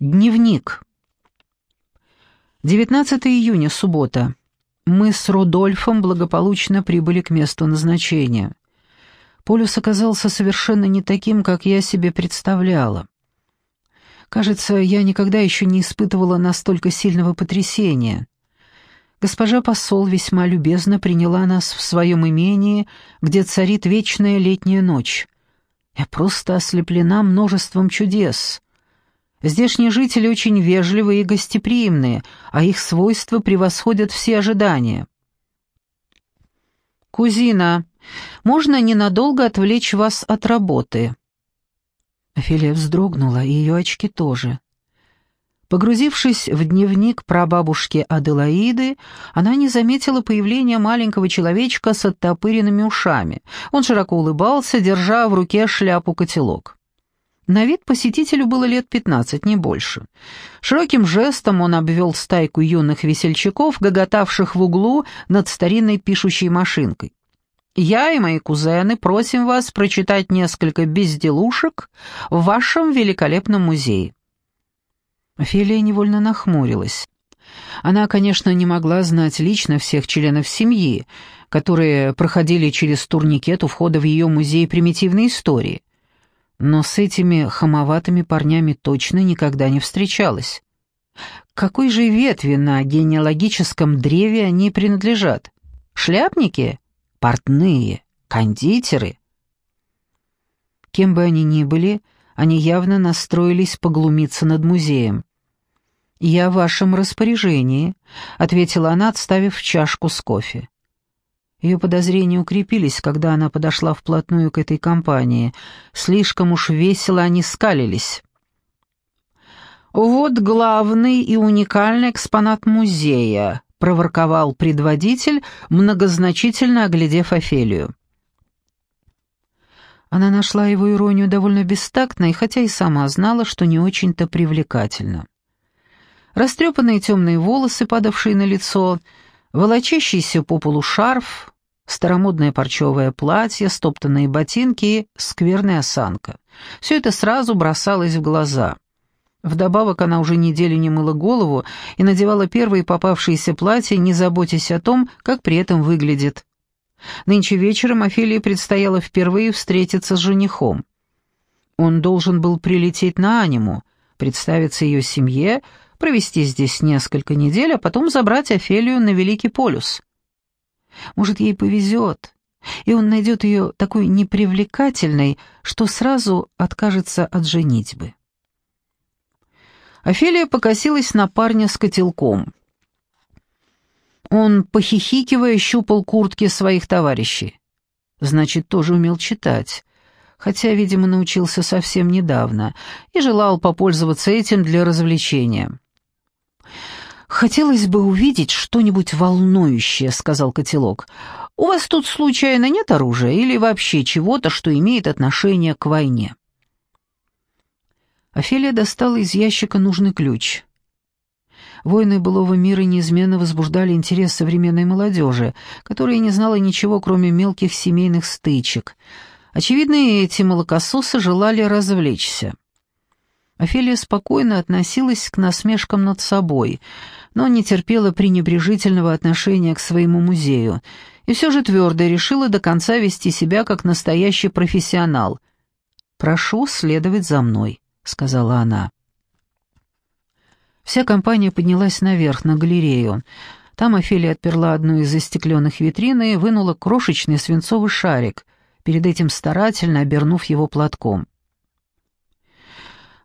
Дневник. 19 июня, суббота. Мы с Рудольфом благополучно прибыли к месту назначения. Полюс оказался совершенно не таким, как я себе представляла. Кажется, я никогда еще не испытывала настолько сильного потрясения. Госпожа посол весьма любезно приняла нас в своем имении, где царит вечная летняя ночь. Я просто ослеплена множеством чудес — Здешние жители очень вежливые и гостеприимные, а их свойства превосходят все ожидания. «Кузина, можно ненадолго отвлечь вас от работы?» Офелия вздрогнула, и ее очки тоже. Погрузившись в дневник прабабушки Аделаиды, она не заметила появления маленького человечка с оттопыренными ушами. Он широко улыбался, держа в руке шляпу-котелок. На вид посетителю было лет пятнадцать, не больше. Широким жестом он обвел стайку юных весельчаков, гоготавших в углу над старинной пишущей машинкой. «Я и мои кузены просим вас прочитать несколько безделушек в вашем великолепном музее». Офелия невольно нахмурилась. Она, конечно, не могла знать лично всех членов семьи, которые проходили через турникет у входа в ее музей примитивной истории но с этими хамоватыми парнями точно никогда не встречалась. какой же ветви на генеалогическом древе они принадлежат? Шляпники? Портные? Кондитеры? Кем бы они ни были, они явно настроились поглумиться над музеем. «Я в вашем распоряжении», — ответила она, отставив чашку с кофе. Ее подозрения укрепились, когда она подошла вплотную к этой компании. Слишком уж весело они скалились. «Вот главный и уникальный экспонат музея», — проворковал предводитель, многозначительно оглядев Офелию. Она нашла его иронию довольно бестактной, хотя и сама знала, что не очень-то привлекательно. Растрепанные темные волосы, падавшие на лицо, волочащийся по полу шарф, старомодное парчевое платье, стоптанные ботинки и скверная осанка. Все это сразу бросалось в глаза. Вдобавок она уже неделю не мыла голову и надевала первые попавшиеся платья, не заботясь о том, как при этом выглядит. Нынче вечером Офелии предстояло впервые встретиться с женихом. Он должен был прилететь на аниму, представиться ее семье, провести здесь несколько недель, а потом забрать Офелию на Великий полюс. Может, ей повезет, и он найдет ее такой непривлекательной, что сразу откажется от женитьбы. Офелия покосилась на парня с котелком. Он, похихикивая, щупал куртки своих товарищей. Значит, тоже умел читать, хотя, видимо, научился совсем недавно и желал попользоваться этим для развлечения. «Хотелось бы увидеть что-нибудь волнующее», — сказал котелок. «У вас тут случайно нет оружия или вообще чего-то, что имеет отношение к войне?» Офелия достала из ящика нужный ключ. Войны былого мира неизменно возбуждали интерес современной молодежи, которая не знала ничего, кроме мелких семейных стычек. Очевидно, эти молокососы желали развлечься. Офелия спокойно относилась к насмешкам над собой, но не терпела пренебрежительного отношения к своему музею, и все же твердо решила до конца вести себя как настоящий профессионал. «Прошу следовать за мной», — сказала она. Вся компания поднялась наверх, на галерею. Там Офелия отперла одну из застекленных витрин и вынула крошечный свинцовый шарик, перед этим старательно обернув его платком.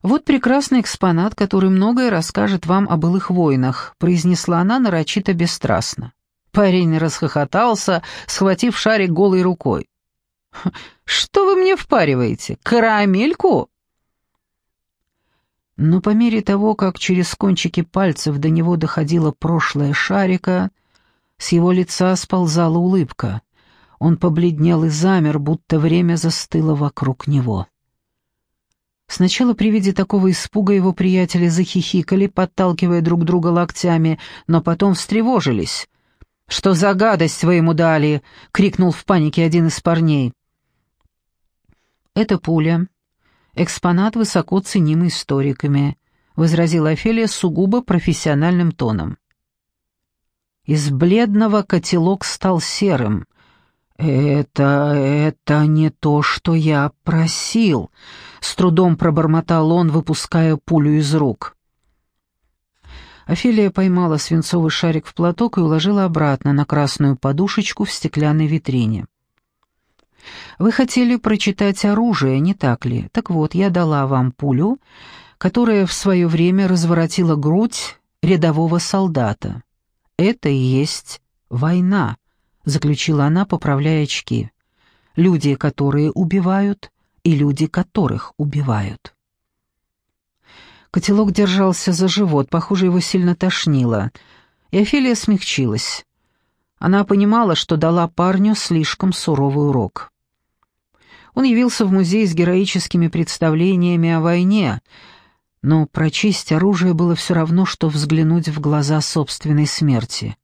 «Вот прекрасный экспонат, который многое расскажет вам о былых войнах», произнесла она нарочито бесстрастно. Парень расхохотался, схватив шарик голой рукой. «Что вы мне впариваете? Карамельку?» Но по мере того, как через кончики пальцев до него доходило прошлое шарика, с его лица сползала улыбка. Он побледнел и замер, будто время застыло вокруг него. Сначала при виде такого испуга его приятели захихикали, подталкивая друг друга локтями, но потом встревожились. «Что за гадость вы ему дали?» — крикнул в панике один из парней. «Это пуля. Экспонат, высоко ценимый историками. — возразила Офелия сугубо профессиональным тоном. Из бледного котелок стал серым. «Это... это не то, что я просил», — с трудом пробормотал он, выпуская пулю из рук. Офелия поймала свинцовый шарик в платок и уложила обратно на красную подушечку в стеклянной витрине. «Вы хотели прочитать оружие, не так ли? Так вот, я дала вам пулю, которая в свое время разворотила грудь рядового солдата. Это и есть война», — заключила она, поправляя очки. «Люди, которые убивают, и люди, которых убивают». Котелок держался за живот, похоже, его сильно тошнило. И Офелия смягчилась. Она понимала, что дала парню слишком суровый урок. Он явился в музей с героическими представлениями о войне, но прочесть оружие было все равно, что взглянуть в глаза собственной смерти.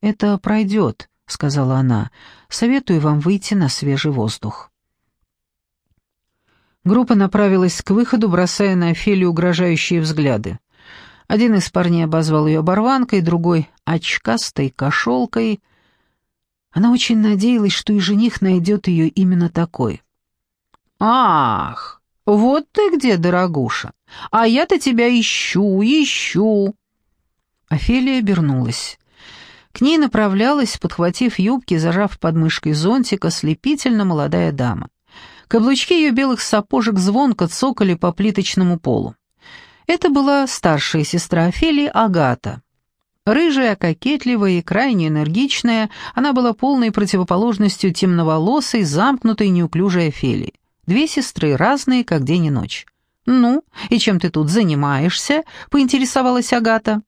«Это пройдет», — сказала она. «Советую вам выйти на свежий воздух». Группа направилась к выходу, бросая на Офелию угрожающие взгляды. Один из парней обозвал ее оборванкой, другой — очкастой кошелкой. Она очень надеялась, что и жених найдет ее именно такой. «Ах, вот ты где, дорогуша! А я-то тебя ищу, ищу!» Офелия обернулась. К ней направлялась, подхватив юбки, зажав подмышкой зонтика, слепительно молодая дама. Каблучки ее белых сапожек звонко цокали по плиточному полу. Это была старшая сестра Офелии Агата. Рыжая, кокетливая и крайне энергичная, она была полной противоположностью темноволосой, замкнутой, неуклюжей Офелии. Две сестры, разные, как день и ночь. «Ну, и чем ты тут занимаешься?» — поинтересовалась Агата.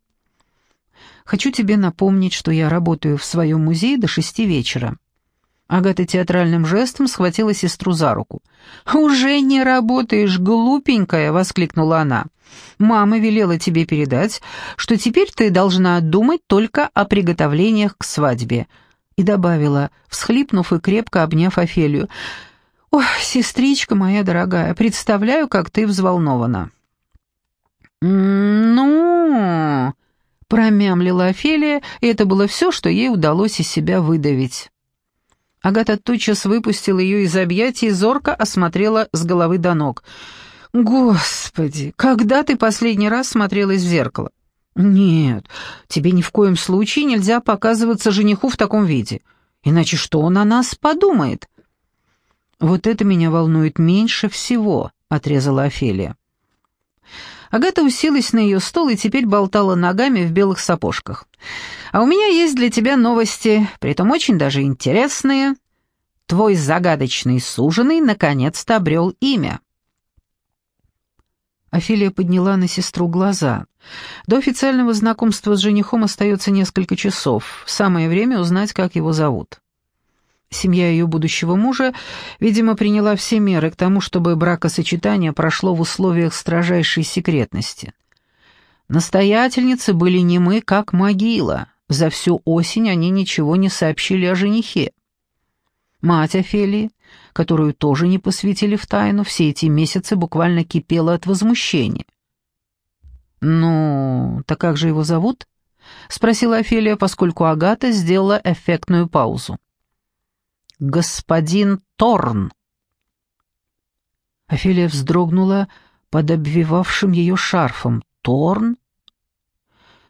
«Хочу тебе напомнить, что я работаю в своем музее до шести вечера. Агата театральным жестом схватила сестру за руку. «Уже не работаешь, глупенькая!» — воскликнула она. «Мама велела тебе передать, что теперь ты должна думать только о приготовлениях к свадьбе». И добавила, всхлипнув и крепко обняв Офелию. «Ох, сестричка моя дорогая, представляю, как ты взволнована». «Ну...» — промямлила Офелия, и это было все, что ей удалось из себя выдавить. Агата тотчас выпустила ее из объятий зорко осмотрела с головы до ног. «Господи, когда ты последний раз смотрелась в зеркало?» «Нет, тебе ни в коем случае нельзя показываться жениху в таком виде. Иначе что он о нас подумает?» «Вот это меня волнует меньше всего», — отрезала Офелия. Агата уселась на ее стол и теперь болтала ногами в белых сапожках. «А у меня есть для тебя новости, притом очень даже интересные. Твой загадочный суженый наконец-то обрел имя». Офелия подняла на сестру глаза. До официального знакомства с женихом остается несколько часов. Самое время узнать, как его зовут. Семья ее будущего мужа, видимо, приняла все меры к тому, чтобы бракосочетание прошло в условиях строжайшей секретности. Настоятельницы были немы, как могила. За всю осень они ничего не сообщили о женихе. Мать Офелии, которую тоже не посвятили в тайну, все эти месяцы буквально кипела от возмущения. «Ну, так как же его зовут?» — спросила Офелия, поскольку Агата сделала эффектную паузу господин Торн». Офелия вздрогнула под обвивавшим ее шарфом. «Торн?»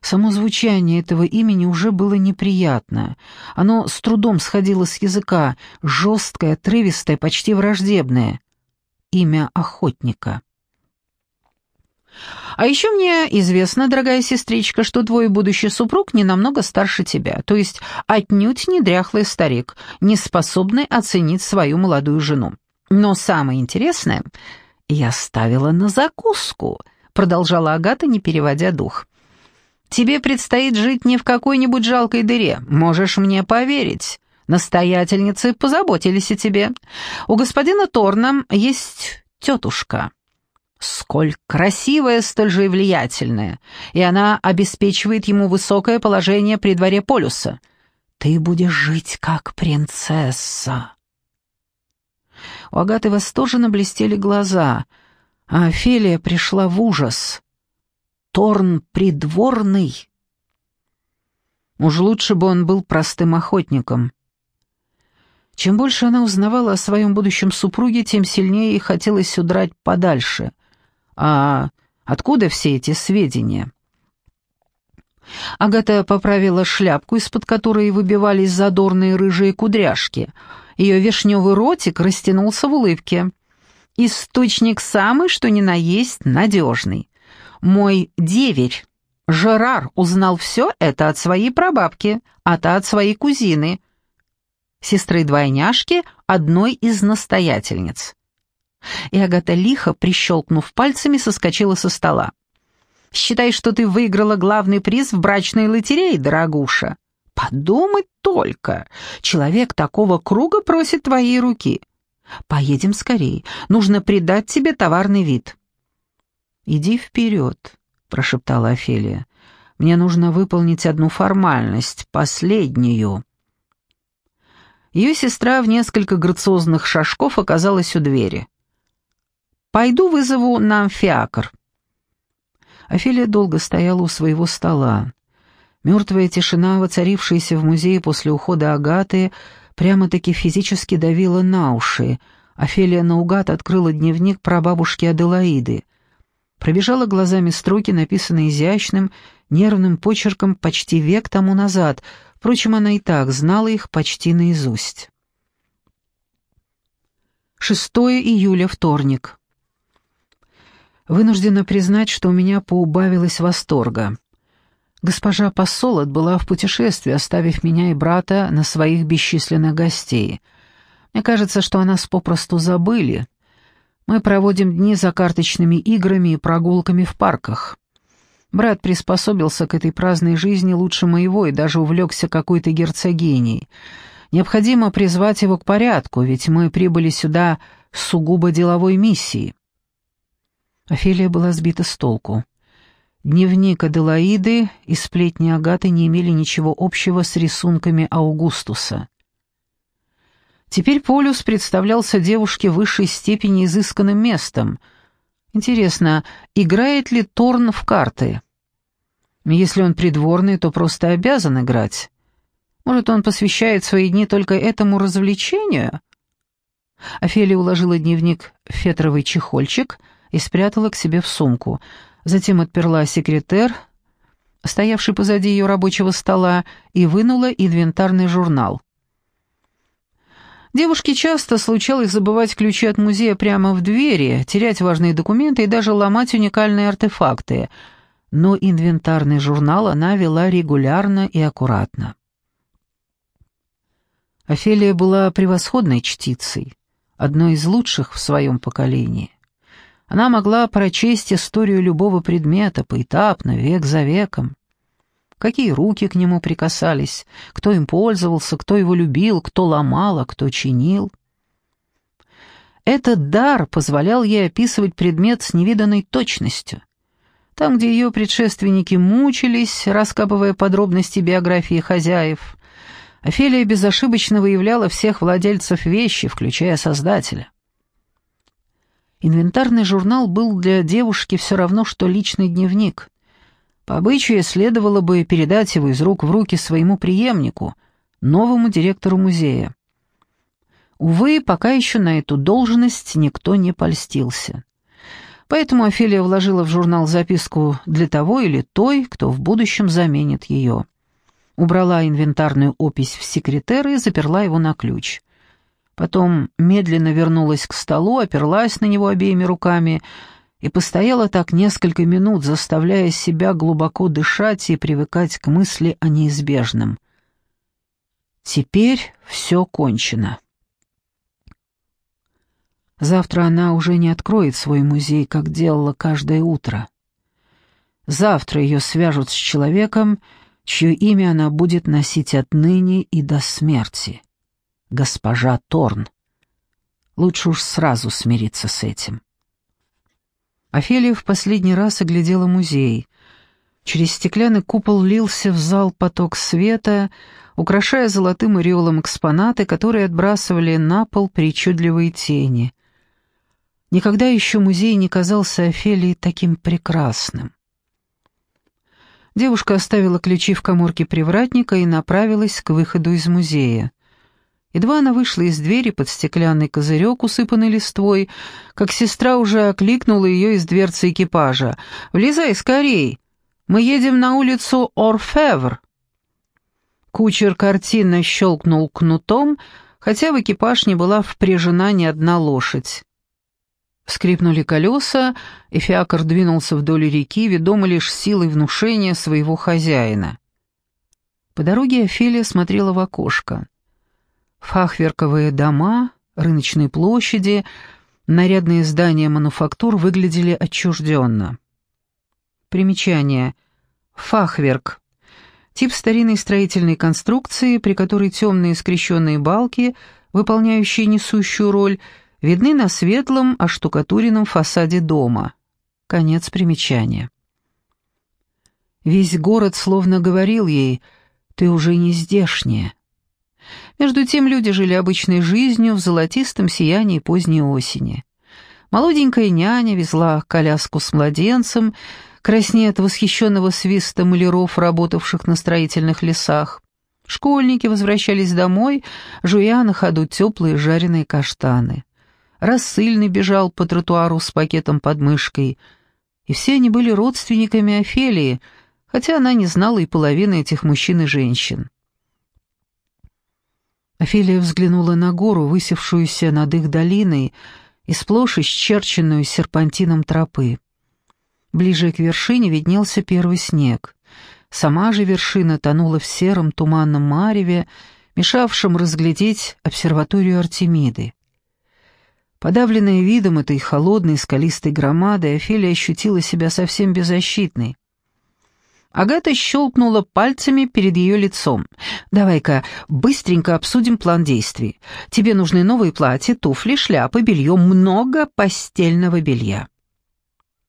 Само звучание этого имени уже было неприятно. Оно с трудом сходило с языка, жесткое, отрывистое, почти враждебное. Имя охотника. А еще мне известно, дорогая сестричка, что твой будущий супруг не намного старше тебя, то есть отнюдь не дряхлый старик, не способный оценить свою молодую жену. Но самое интересное, я ставила на закуску, продолжала Агата, не переводя дух. Тебе предстоит жить не в какой-нибудь жалкой дыре, можешь мне поверить. Настоятельницы позаботились о тебе. У господина Торна есть тетушка, Сколь красивая, столь же и влиятельная, и она обеспечивает ему высокое положение при дворе Полюса. Ты будешь жить как принцесса. У Агаты восторженно блестели глаза, а Офелия пришла в ужас. Торн придворный. Уж лучше бы он был простым охотником. Чем больше она узнавала о своем будущем супруге, тем сильнее ей хотелось удрать подальше. А откуда все эти сведения? Агата поправила шляпку, из-под которой выбивались задорные рыжие кудряшки. Ее вишневый ротик растянулся в улыбке. «Источник самый, что ни на есть, надежный. Мой деверь, Жерар, узнал все это от своей прабабки, а та от своей кузины, сестры-двойняшки одной из настоятельниц. И Агата лихо, прищелкнув пальцами, соскочила со стола. «Считай, что ты выиграла главный приз в брачной лотерее, дорогуша. Подумать только, человек такого круга просит твоей руки. Поедем скорее, нужно придать тебе товарный вид». «Иди вперед», — прошептала Офелия. «Мне нужно выполнить одну формальность, последнюю». Ее сестра в несколько грациозных шажков оказалась у двери. «Пойду вызову нам фиакр». Офелия долго стояла у своего стола. Мертвая тишина, воцарившаяся в музее после ухода Агаты, прямо-таки физически давила на уши. Офелия наугад открыла дневник про бабушки Аделаиды пробежала глазами строки, написанные изящным, нервным почерком почти век тому назад, впрочем, она и так знала их почти наизусть. 6 июля, вторник. Вынуждена признать, что у меня поубавилось восторга. Госпожа Посол отбыла в путешествии, оставив меня и брата на своих бесчисленных гостей. Мне кажется, что о нас попросту забыли, мы проводим дни за карточными играми и прогулками в парках. Брат приспособился к этой праздной жизни лучше моего и даже увлекся какой-то герцогиней. Необходимо призвать его к порядку, ведь мы прибыли сюда с сугубо деловой миссией. Офелия была сбита с толку. Дневник Аделаиды и сплетни Агаты не имели ничего общего с рисунками Аугустуса. Теперь полюс представлялся девушке в высшей степени изысканным местом. Интересно, играет ли Торн в карты? Если он придворный, то просто обязан играть. Может, он посвящает свои дни только этому развлечению? Офелия уложила дневник в фетровый чехольчик и спрятала к себе в сумку. Затем отперла секретер, стоявший позади ее рабочего стола, и вынула инвентарный журнал. Девушке часто случалось забывать ключи от музея прямо в двери, терять важные документы и даже ломать уникальные артефакты. Но инвентарный журнал она вела регулярно и аккуратно. Офелия была превосходной чтицей, одной из лучших в своем поколении. Она могла прочесть историю любого предмета поэтапно, век за веком какие руки к нему прикасались, кто им пользовался, кто его любил, кто ломал, а кто чинил. Этот дар позволял ей описывать предмет с невиданной точностью. Там, где ее предшественники мучились, раскапывая подробности биографии хозяев, Офелия безошибочно выявляла всех владельцев вещи, включая создателя. Инвентарный журнал был для девушки все равно, что личный дневник. По обычаю следовало бы передать его из рук в руки своему преемнику, новому директору музея. Увы, пока еще на эту должность никто не польстился. Поэтому Офелия вложила в журнал записку для того или той, кто в будущем заменит ее. Убрала инвентарную опись в секретер и заперла его на ключ. Потом медленно вернулась к столу, оперлась на него обеими руками — и постояла так несколько минут, заставляя себя глубоко дышать и привыкать к мысли о неизбежном. Теперь все кончено. Завтра она уже не откроет свой музей, как делала каждое утро. Завтра ее свяжут с человеком, чье имя она будет носить отныне и до смерти. Госпожа Торн. Лучше уж сразу смириться с этим. Офелия в последний раз оглядела музей. Через стеклянный купол лился в зал поток света, украшая золотым ореолом экспонаты, которые отбрасывали на пол причудливые тени. Никогда еще музей не казался Офелии таким прекрасным. Девушка оставила ключи в коморке привратника и направилась к выходу из музея. Едва она вышла из двери под стеклянный козырек, усыпанный листвой, как сестра уже окликнула ее из дверцы экипажа. «Влезай скорей! Мы едем на улицу Орфевр!» Кучер картинно щелкнул кнутом, хотя в экипаж не была впряжена ни одна лошадь. Скрипнули колеса, и фиакр двинулся вдоль реки, ведомый лишь силой внушения своего хозяина. По дороге Офелия смотрела в окошко. Фахверковые дома, рыночные площади, нарядные здания мануфактур выглядели отчужденно. Примечание. Фахверк. Тип старинной строительной конструкции, при которой темные скрещенные балки, выполняющие несущую роль, видны на светлом оштукатуренном фасаде дома. Конец примечания. Весь город словно говорил ей «Ты уже не здешняя». Между тем люди жили обычной жизнью в золотистом сиянии поздней осени. Молоденькая няня везла коляску с младенцем, краснея от восхищенного свиста маляров, работавших на строительных лесах. Школьники возвращались домой, жуя на ходу теплые жареные каштаны. Рассыльный бежал по тротуару с пакетом под мышкой. И все они были родственниками Офелии, хотя она не знала и половины этих мужчин и женщин. Офелия взглянула на гору, высевшуюся над их долиной, и сплошь исчерченную серпантином тропы. Ближе к вершине виднелся первый снег. Сама же вершина тонула в сером туманном мареве, мешавшем разглядеть обсерваторию Артемиды. Подавленная видом этой холодной скалистой громады, Офелия ощутила себя совсем беззащитной. Агата щелкнула пальцами перед ее лицом. «Давай-ка быстренько обсудим план действий. Тебе нужны новые платья, туфли, шляпы, белье, много постельного белья».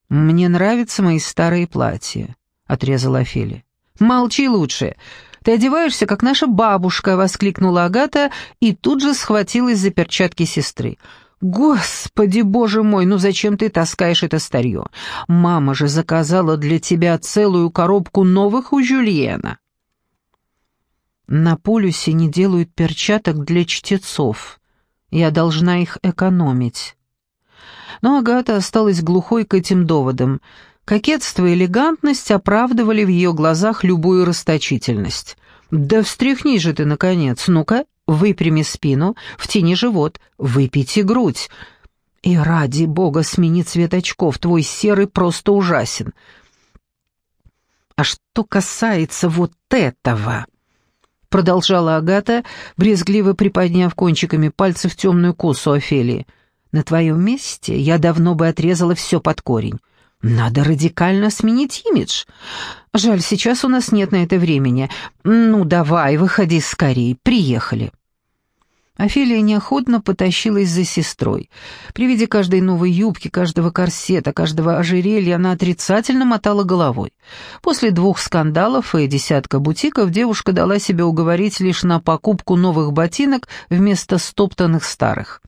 «Мне нравятся мои старые платья», — отрезала Офелия. «Молчи лучше. Ты одеваешься, как наша бабушка», — воскликнула Агата и тут же схватилась за перчатки сестры. «Господи, боже мой, ну зачем ты таскаешь это старье? Мама же заказала для тебя целую коробку новых у Жюльена». «На полюсе не делают перчаток для чтецов. Я должна их экономить». Но Агата осталась глухой к этим доводам. Кокетство и элегантность оправдывали в ее глазах любую расточительность. «Да встряхни же ты, наконец, ну-ка, выпрями спину, втяни живот, выпейте грудь. И ради бога смени цвет очков, твой серый просто ужасен. А что касается вот этого, продолжала Агата, брезгливо приподняв кончиками пальцев темную косу Офелии, на твоем месте я давно бы отрезала все под корень. Надо радикально сменить имидж. Жаль, сейчас у нас нет на это времени. Ну, давай, выходи скорей, приехали». Офелия неохотно потащилась за сестрой. При виде каждой новой юбки, каждого корсета, каждого ожерелья она отрицательно мотала головой. После двух скандалов и десятка бутиков девушка дала себе уговорить лишь на покупку новых ботинок вместо стоптанных старых.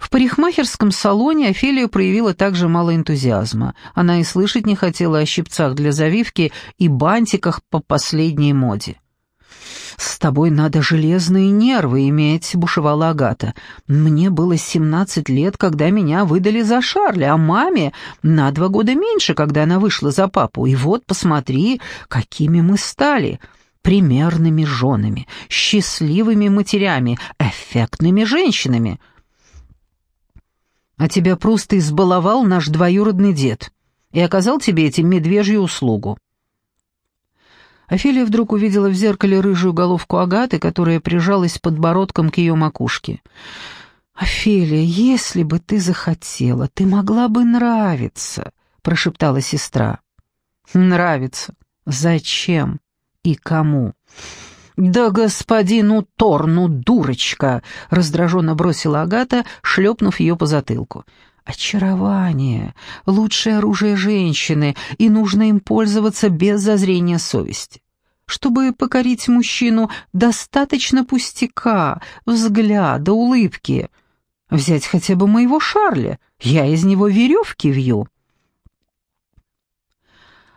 В парикмахерском салоне Офелия проявила также мало энтузиазма. Она и слышать не хотела о щипцах для завивки и бантиках по последней моде. «С тобой надо железные нервы иметь», — бушевала Агата. «Мне было семнадцать лет, когда меня выдали за Шарля, а маме на два года меньше, когда она вышла за папу. И вот, посмотри, какими мы стали» примерными женами, счастливыми матерями, эффектными женщинами. А тебя просто избаловал наш двоюродный дед и оказал тебе этим медвежью услугу. Офелия вдруг увидела в зеркале рыжую головку Агаты, которая прижалась подбородком к ее макушке. «Офелия, если бы ты захотела, ты могла бы нравиться», — прошептала сестра. «Нравится? Зачем? И кому?» «Да господину Торну, дурочка!» — раздраженно бросила Агата, шлепнув ее по затылку. «Очарование — лучшее оружие женщины, и нужно им пользоваться без зазрения совести. Чтобы покорить мужчину, достаточно пустяка, взгляда, улыбки. Взять хотя бы моего Шарля, я из него веревки вью».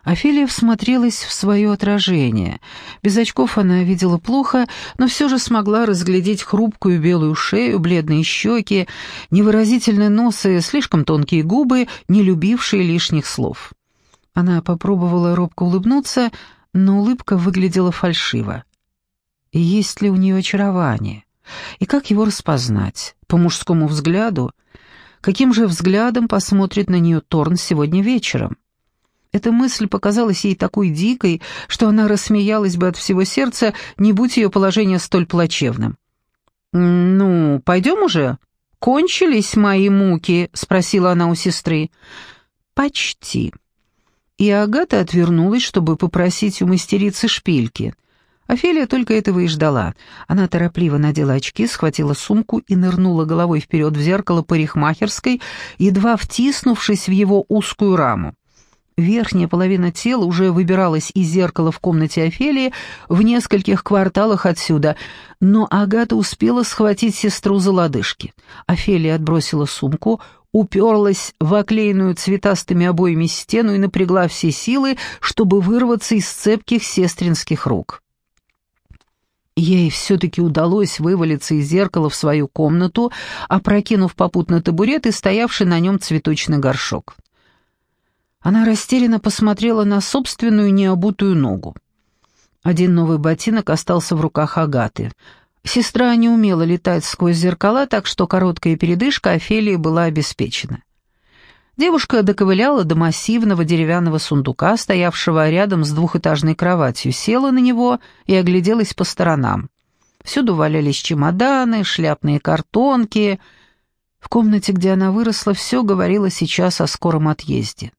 Офелия всмотрелась в свое отражение. Без очков она видела плохо, но все же смогла разглядеть хрупкую белую шею, бледные щеки, невыразительный нос и слишком тонкие губы, не любившие лишних слов. Она попробовала робко улыбнуться, но улыбка выглядела фальшиво. Есть ли у нее очарование? И как его распознать? По мужскому взгляду? Каким же взглядом посмотрит на нее Торн сегодня вечером? Эта мысль показалась ей такой дикой, что она рассмеялась бы от всего сердца, не будь ее положение столь плачевным. «Ну, пойдем уже? Кончились мои муки?» — спросила она у сестры. «Почти». И Агата отвернулась, чтобы попросить у мастерицы шпильки. Офелия только этого и ждала. Она торопливо надела очки, схватила сумку и нырнула головой вперед в зеркало парикмахерской, едва втиснувшись в его узкую раму. Верхняя половина тела уже выбиралась из зеркала в комнате Офелии в нескольких кварталах отсюда, но Агата успела схватить сестру за лодыжки. Офелия отбросила сумку, уперлась в оклеенную цветастыми обоями стену и напрягла все силы, чтобы вырваться из цепких сестринских рук. Ей все-таки удалось вывалиться из зеркала в свою комнату, опрокинув попутно табурет и стоявший на нем цветочный горшок. Она растерянно посмотрела на собственную необутую ногу. Один новый ботинок остался в руках Агаты. Сестра не умела летать сквозь зеркала, так что короткая передышка Офелии была обеспечена. Девушка доковыляла до массивного деревянного сундука, стоявшего рядом с двухэтажной кроватью, села на него и огляделась по сторонам. Всюду валялись чемоданы, шляпные картонки. В комнате, где она выросла, все говорило сейчас о скором отъезде.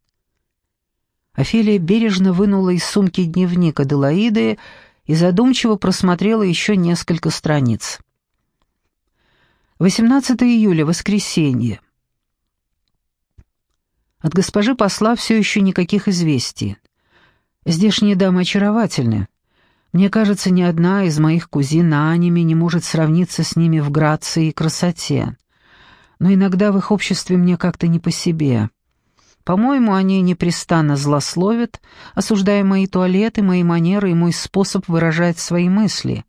Офелия бережно вынула из сумки дневник Аделаиды и задумчиво просмотрела еще несколько страниц. 18 июля, воскресенье. От госпожи посла все еще никаких известий. Здешние дамы очаровательны. Мне кажется, ни одна из моих кузин аниме не может сравниться с ними в грации и красоте. Но иногда в их обществе мне как-то не по себе. По-моему, они непрестанно злословят, осуждая мои туалеты, мои манеры и мой способ выражать свои мысли.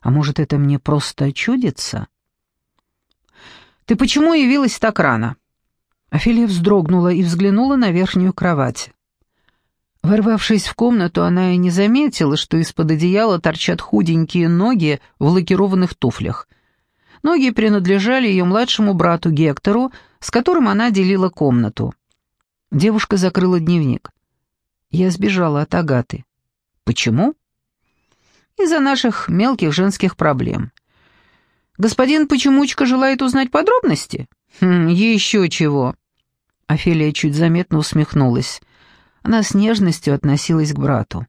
А может, это мне просто чудится? «Ты почему явилась так рано?» Офелия вздрогнула и взглянула на верхнюю кровать. Ворвавшись в комнату, она и не заметила, что из-под одеяла торчат худенькие ноги в лакированных туфлях. Ноги принадлежали ее младшему брату Гектору, с которым она делила комнату. Девушка закрыла дневник. Я сбежала от Агаты. Почему? Из-за наших мелких женских проблем. Господин Почемучка желает узнать подробности? Хм, еще чего. Офелия чуть заметно усмехнулась. Она с нежностью относилась к брату.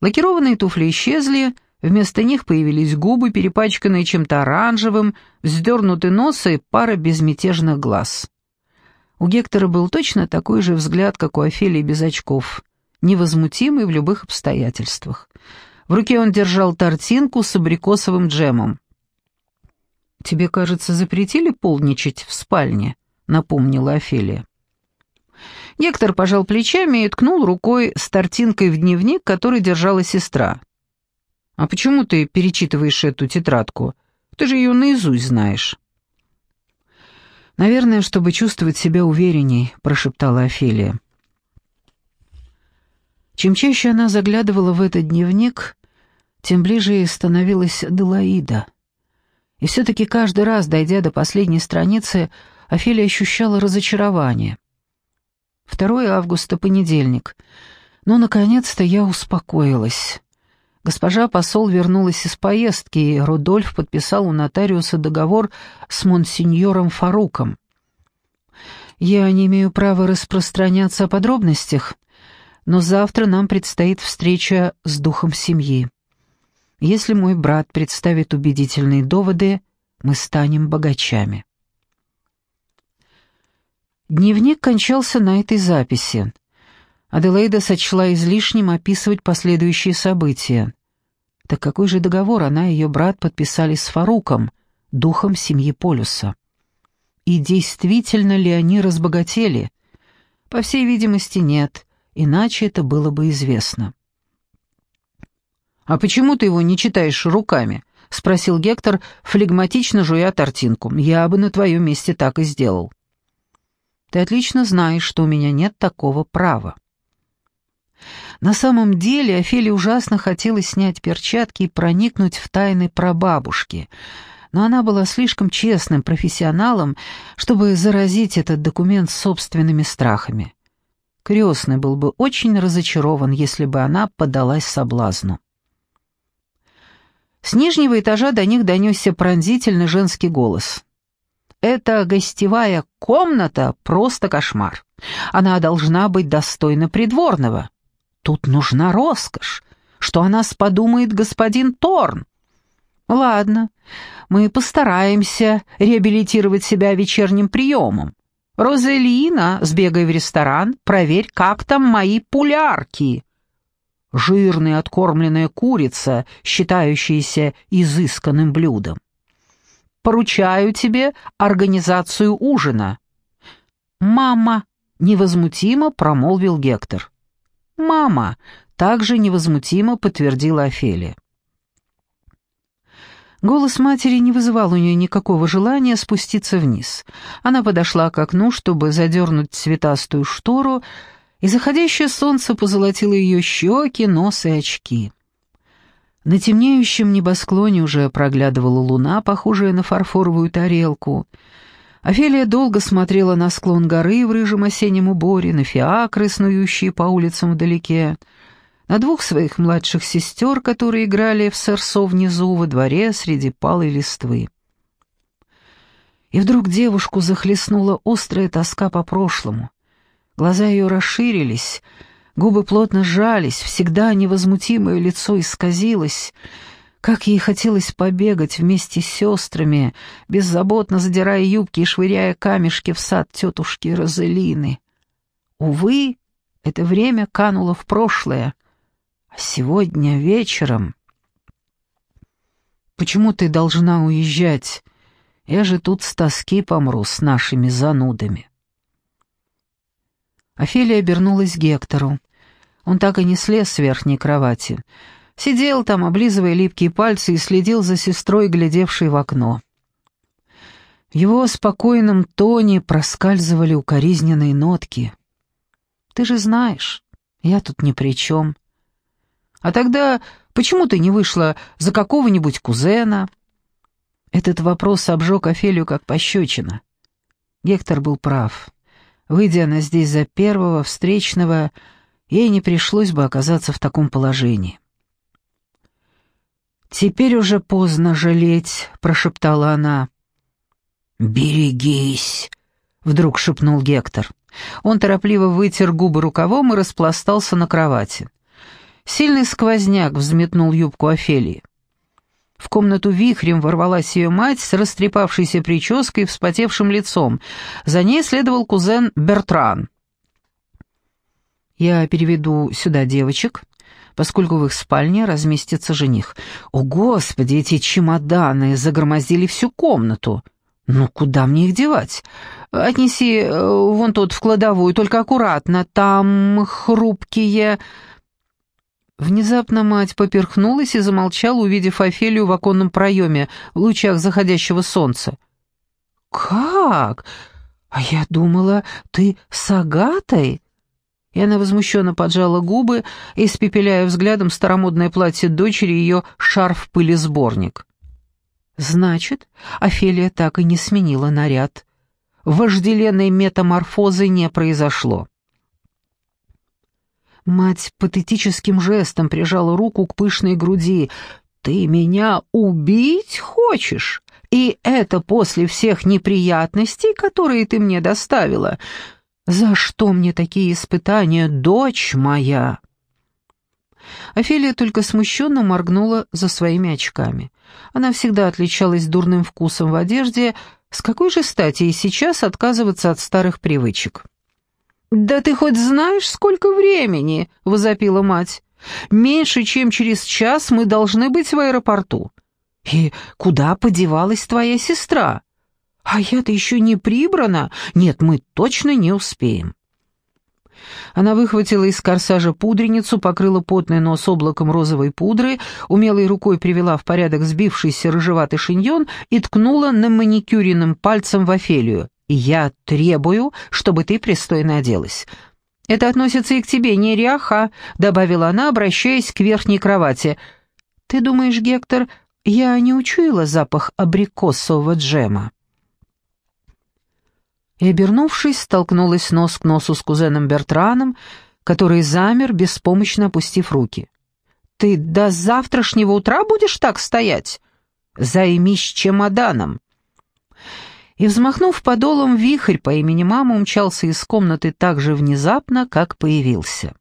Лакированные туфли исчезли, вместо них появились губы, перепачканные чем-то оранжевым, вздернутый нос и пара безмятежных глаз. У Гектора был точно такой же взгляд, как у Офелии без очков, невозмутимый в любых обстоятельствах. В руке он держал тортинку с абрикосовым джемом. «Тебе, кажется, запретили полничать в спальне?» — напомнила Офелия. Гектор пожал плечами и ткнул рукой с тортинкой в дневник, который держала сестра. «А почему ты перечитываешь эту тетрадку? Ты же ее наизусть знаешь». «Наверное, чтобы чувствовать себя уверенней», — прошептала Офелия. Чем чаще она заглядывала в этот дневник, тем ближе ей становилась Делаида. И все-таки каждый раз, дойдя до последней страницы, Офелия ощущала разочарование. 2 августа, понедельник. Но, наконец-то, я успокоилась. Госпожа посол вернулась из поездки, и Рудольф подписал у нотариуса договор с монсеньором Фаруком. Я не имею права распространяться о подробностях, но завтра нам предстоит встреча с духом семьи. Если мой брат представит убедительные доводы, мы станем богачами. Дневник кончался на этой записи. Аделаида сочла излишним описывать последующие события. Так какой же договор она и ее брат подписали с Фаруком, духом семьи Полюса? И действительно ли они разбогатели? По всей видимости, нет, иначе это было бы известно. «А почему ты его не читаешь руками?» — спросил Гектор, флегматично жуя тортинку. «Я бы на твоем месте так и сделал». «Ты отлично знаешь, что у меня нет такого права». На самом деле Офеле ужасно хотелось снять перчатки и проникнуть в тайны прабабушки, но она была слишком честным профессионалом, чтобы заразить этот документ собственными страхами. Крестный был бы очень разочарован, если бы она поддалась соблазну. С нижнего этажа до них донесся пронзительный женский голос. «Эта гостевая комната — просто кошмар. Она должна быть достойна придворного. Тут нужна роскошь. Что о нас подумает господин Торн?» «Ладно, мы постараемся реабилитировать себя вечерним приемом. Розелина, сбегай в ресторан, проверь, как там мои пулярки» жирная откормленная курица, считающаяся изысканным блюдом. Поручаю тебе организацию ужина». «Мама», — невозмутимо промолвил Гектор. «Мама», — также невозмутимо подтвердила Офелия. Голос матери не вызывал у нее никакого желания спуститься вниз. Она подошла к окну, чтобы задернуть цветастую штору, и заходящее солнце позолотило ее щеки, нос и очки. На темнеющем небосклоне уже проглядывала луна, похожая на фарфоровую тарелку. Офелия долго смотрела на склон горы в рыжем осеннем уборе, на фиакры, снующие по улицам вдалеке, на двух своих младших сестер, которые играли в сорсо внизу во дворе среди палой листвы. И вдруг девушку захлестнула острая тоска по прошлому, Глаза ее расширились, губы плотно сжались, всегда невозмутимое лицо исказилось. Как ей хотелось побегать вместе с сестрами, беззаботно задирая юбки и швыряя камешки в сад тетушки Розелины. Увы, это время кануло в прошлое, а сегодня вечером... «Почему ты должна уезжать? Я же тут с тоски помру с нашими занудами». Офелия обернулась к Гектору. Он так и не слез с верхней кровати. Сидел там, облизывая липкие пальцы, и следил за сестрой, глядевшей в окно. В его спокойном тоне проскальзывали укоризненные нотки. «Ты же знаешь, я тут ни при чем. А тогда почему ты не вышла за какого-нибудь кузена?» Этот вопрос обжег Офелию как пощечина. Гектор был прав. Выйдя она здесь за первого встречного, ей не пришлось бы оказаться в таком положении. «Теперь уже поздно жалеть», — прошептала она. «Берегись», — вдруг шепнул Гектор. Он торопливо вытер губы рукавом и распластался на кровати. Сильный сквозняк взметнул юбку Офелии. В комнату вихрем ворвалась ее мать с растрепавшейся прической и вспотевшим лицом. За ней следовал кузен Бертран. «Я переведу сюда девочек», поскольку в их спальне разместится жених. О, Господи, эти чемоданы загромоздили всю комнату. Ну, куда мне их девать? Отнеси э, вон тот в кладовую, только аккуратно, там хрупкие... Внезапно мать поперхнулась и замолчала, увидев Офелию в оконном проеме в лучах заходящего солнца. «Как? А я думала, ты с Агатой?» И она возмущенно поджала губы, испепеляя взглядом старомодное платье дочери и ее шарф-пылесборник. «Значит, Офелия так и не сменила наряд. Вожделенной метаморфозы не произошло». Мать патетическим жестом прижала руку к пышной груди. «Ты меня убить хочешь? И это после всех неприятностей, которые ты мне доставила? За что мне такие испытания, дочь моя?» Офелия только смущенно моргнула за своими очками. Она всегда отличалась дурным вкусом в одежде, с какой же стати и сейчас отказываться от старых привычек? «Да ты хоть знаешь, сколько времени?» — возопила мать. «Меньше, чем через час мы должны быть в аэропорту. И куда подевалась твоя сестра? А я-то еще не прибрана. Нет, мы точно не успеем». Она выхватила из корсажа пудреницу, покрыла потный нос облаком розовой пудры, умелой рукой привела в порядок сбившийся рыжеватый шиньон и ткнула на маникюренным пальцем в Офелию. «Я требую, чтобы ты пристойно оделась». «Это относится и к тебе, неряха», — добавила она, обращаясь к верхней кровати. «Ты думаешь, Гектор, я не учуяла запах абрикосового джема?» И, обернувшись, столкнулась нос к носу с кузеном Бертраном, который замер, беспомощно опустив руки. «Ты до завтрашнего утра будешь так стоять? Займись чемоданом!» И, взмахнув подолом, вихрь по имени мама умчался из комнаты так же внезапно, как появился.